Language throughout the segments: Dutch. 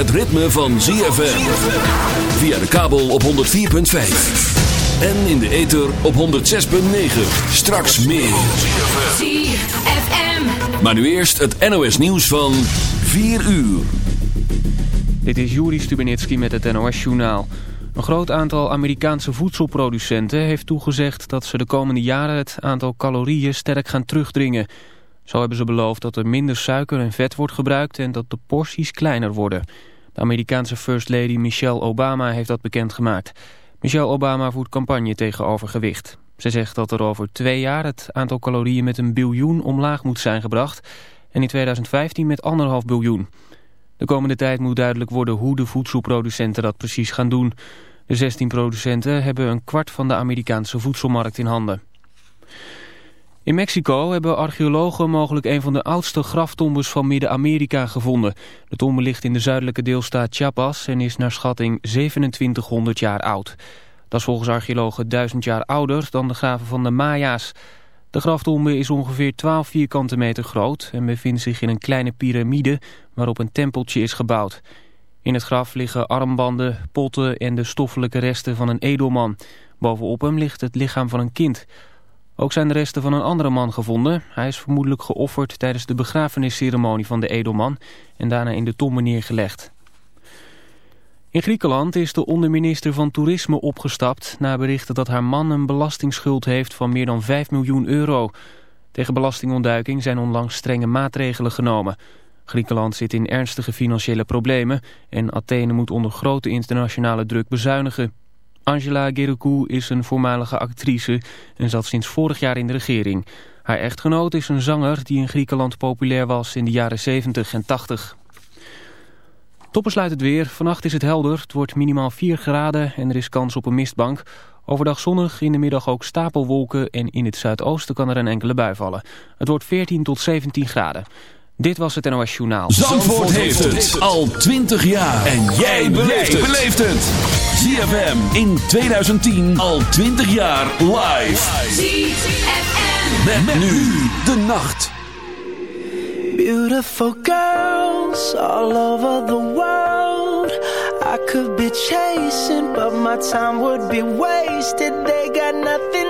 Het ritme van ZFM. Via de kabel op 104.5. En in de ether op 106.9. Straks meer. ZFM. Maar nu eerst het NOS nieuws van 4 uur. Dit is Juri Stubenitski met het NOS-journaal. Een groot aantal Amerikaanse voedselproducenten heeft toegezegd dat ze de komende jaren het aantal calorieën sterk gaan terugdringen. Zo hebben ze beloofd dat er minder suiker en vet wordt gebruikt en dat de porties kleiner worden. De Amerikaanse First Lady Michelle Obama heeft dat bekendgemaakt. Michelle Obama voert campagne tegen overgewicht. Ze zegt dat er over twee jaar het aantal calorieën met een biljoen omlaag moet zijn gebracht... en in 2015 met anderhalf biljoen. De komende tijd moet duidelijk worden hoe de voedselproducenten dat precies gaan doen. De 16 producenten hebben een kwart van de Amerikaanse voedselmarkt in handen. In Mexico hebben archeologen mogelijk een van de oudste graftombes van Midden-Amerika gevonden. De tombe ligt in de zuidelijke deelstaat Chiapas en is naar schatting 2700 jaar oud. Dat is volgens archeologen duizend jaar ouder dan de graven van de Maya's. De graftombe is ongeveer 12 vierkante meter groot en bevindt zich in een kleine piramide waarop een tempeltje is gebouwd. In het graf liggen armbanden, potten en de stoffelijke resten van een edelman. Bovenop hem ligt het lichaam van een kind. Ook zijn de resten van een andere man gevonden. Hij is vermoedelijk geofferd tijdens de begrafenisceremonie van de edelman en daarna in de tombe neergelegd. In Griekenland is de onderminister van Toerisme opgestapt... na berichten dat haar man een belastingsschuld heeft van meer dan 5 miljoen euro. Tegen belastingontduiking zijn onlangs strenge maatregelen genomen. Griekenland zit in ernstige financiële problemen... en Athene moet onder grote internationale druk bezuinigen. Angela Gerokou is een voormalige actrice en zat sinds vorig jaar in de regering. Haar echtgenoot is een zanger die in Griekenland populair was in de jaren 70 en 80. Toppen het weer. Vannacht is het helder. Het wordt minimaal 4 graden en er is kans op een mistbank. Overdag zonnig, in de middag ook stapelwolken en in het zuidoosten kan er een enkele bui vallen. Het wordt 14 tot 17 graden. Dit was het NOS Journaal. Zandvoort, heeft het al 20 jaar. En jij beleeft het. ZFM in 2010 al 20 jaar live. ZFM. Met, nu de nacht. Beautiful girls all over the world. I could be chasing, but my time would be wasted. They got nothing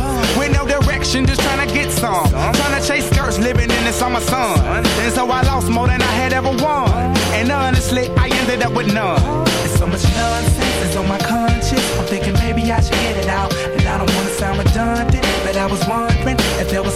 Just trying to get some. I'm trying to chase skirts, living in the summer sun. And so I lost more than I had ever won. And honestly, I ended up with none. There's so much nonsense is on my conscience. I'm thinking maybe I should get it out. And I don't wanna sound redundant, but I was wondering if there was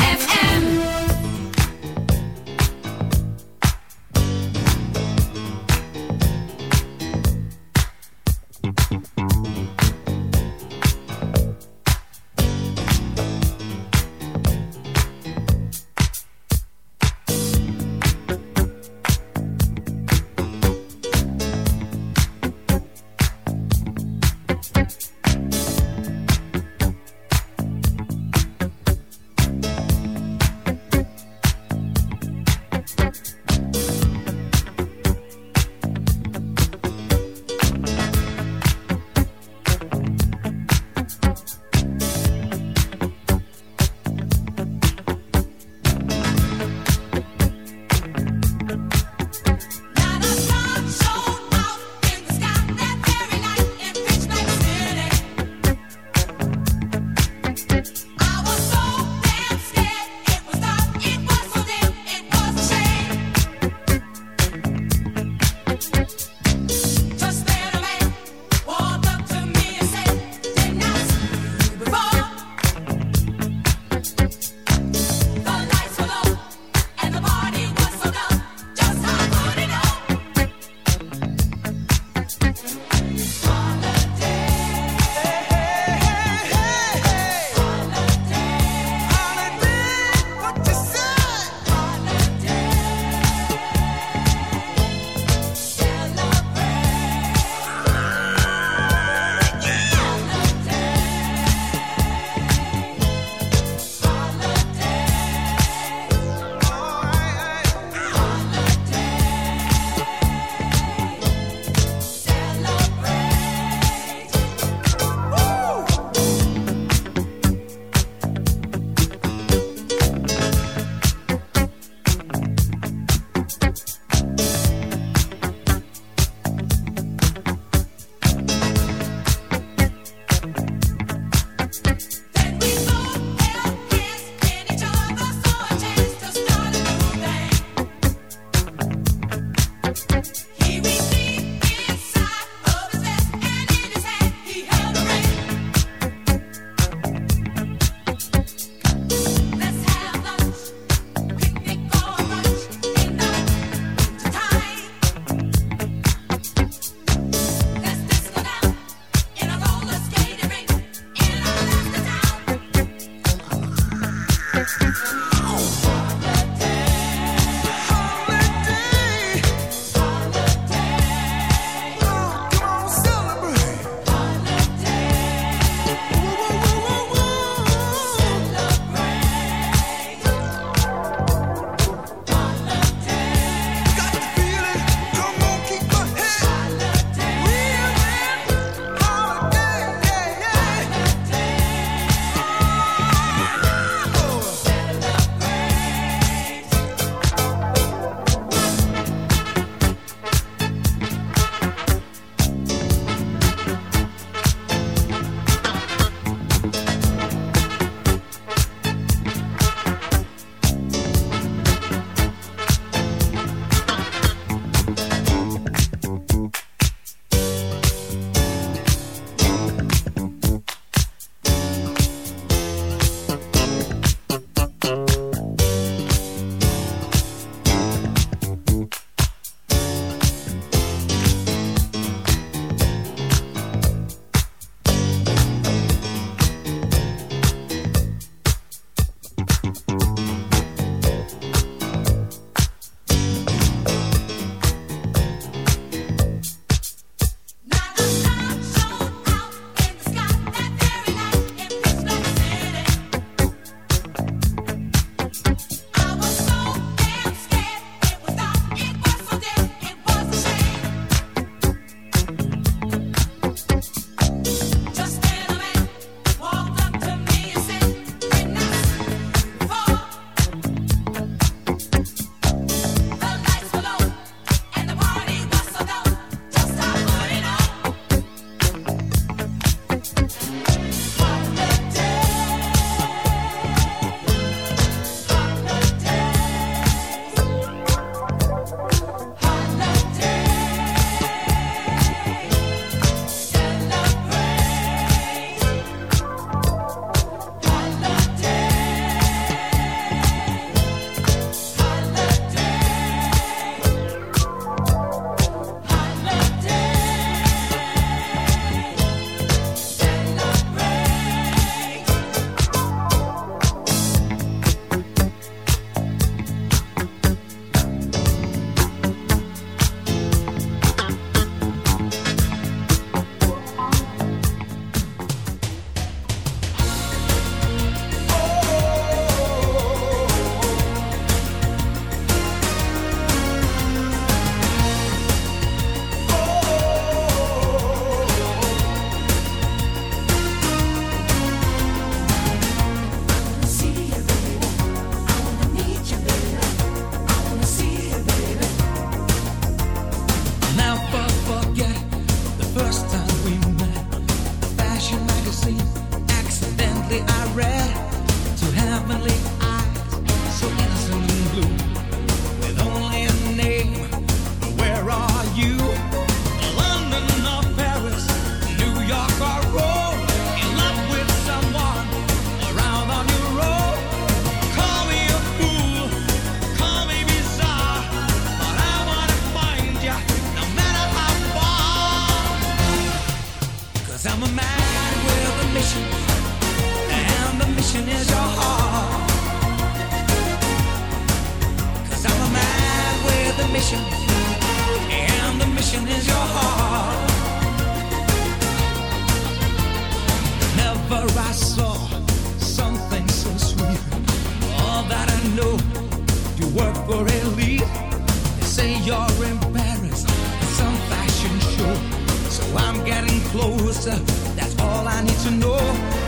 getting closer. That's all I need to know.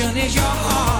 passion is your heart.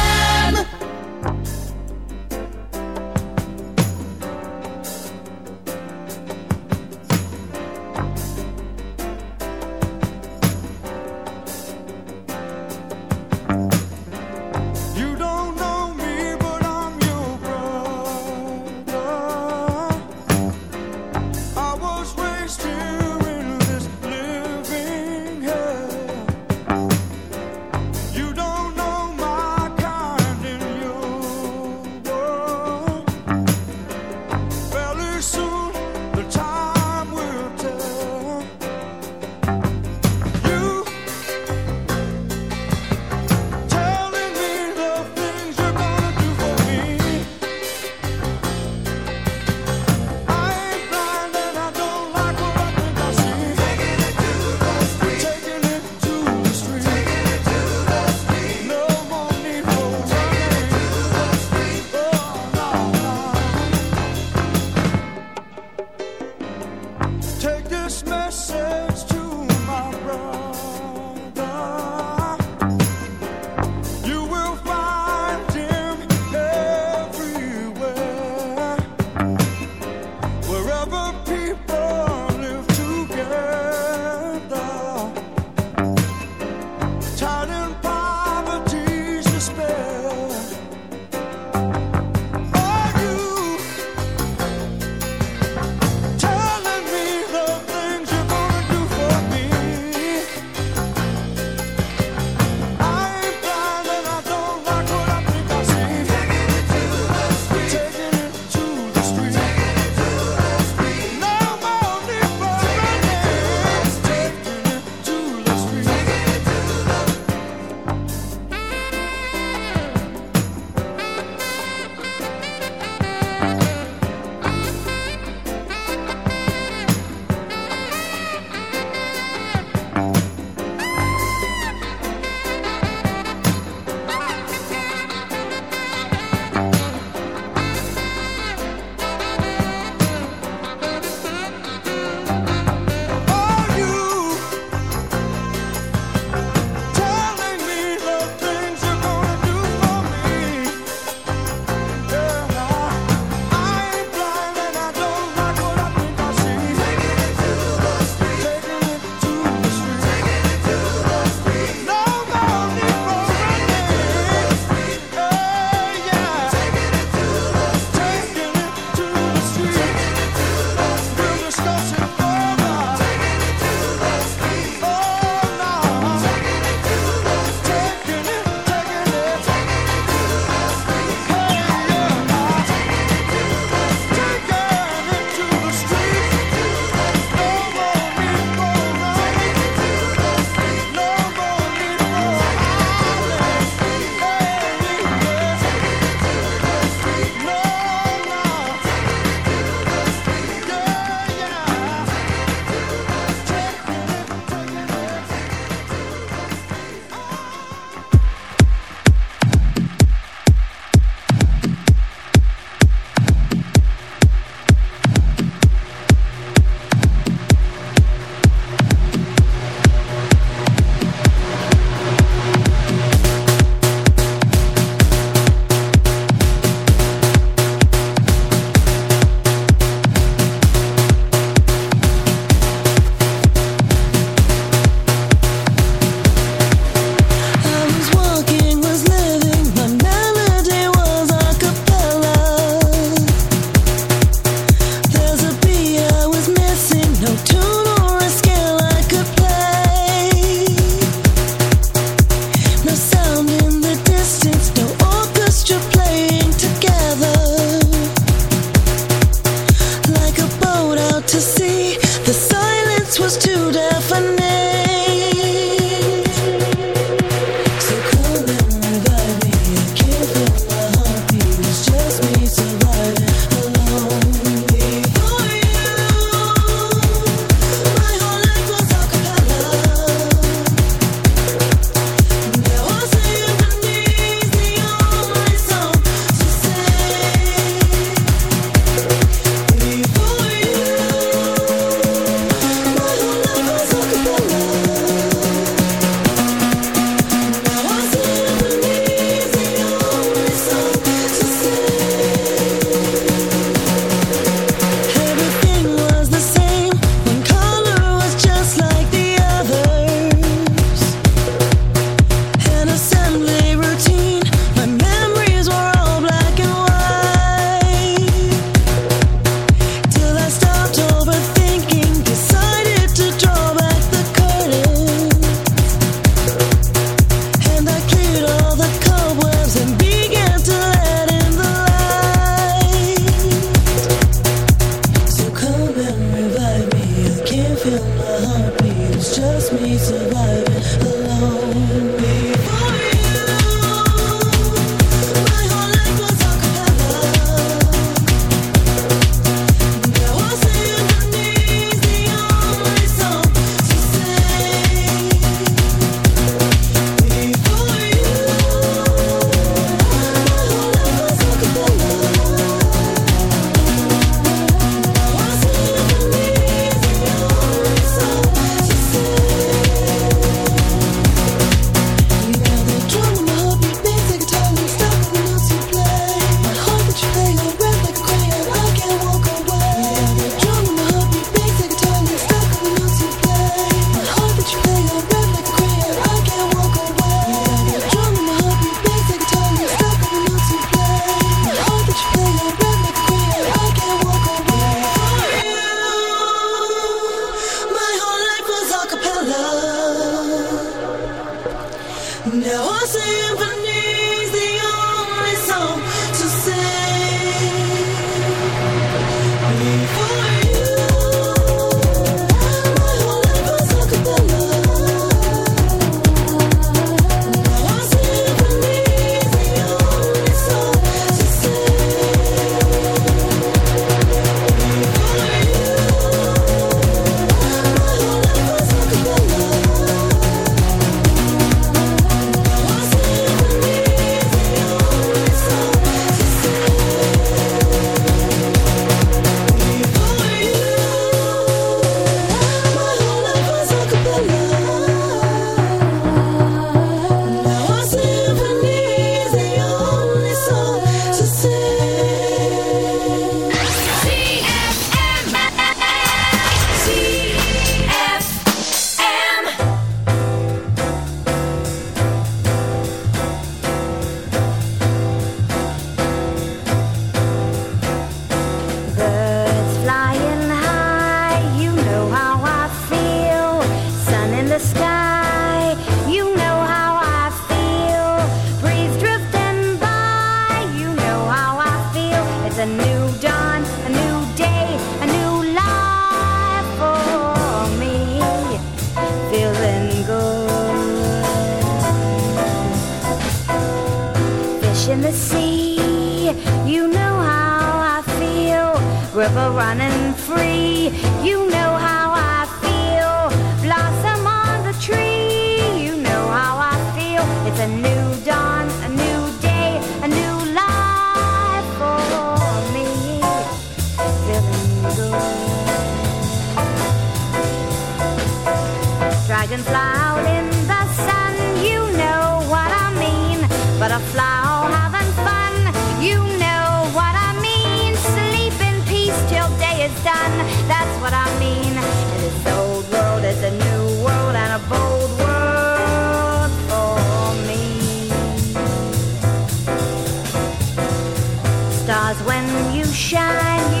Cause when you shine, you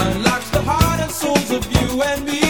unlocks the heart and souls of you and me.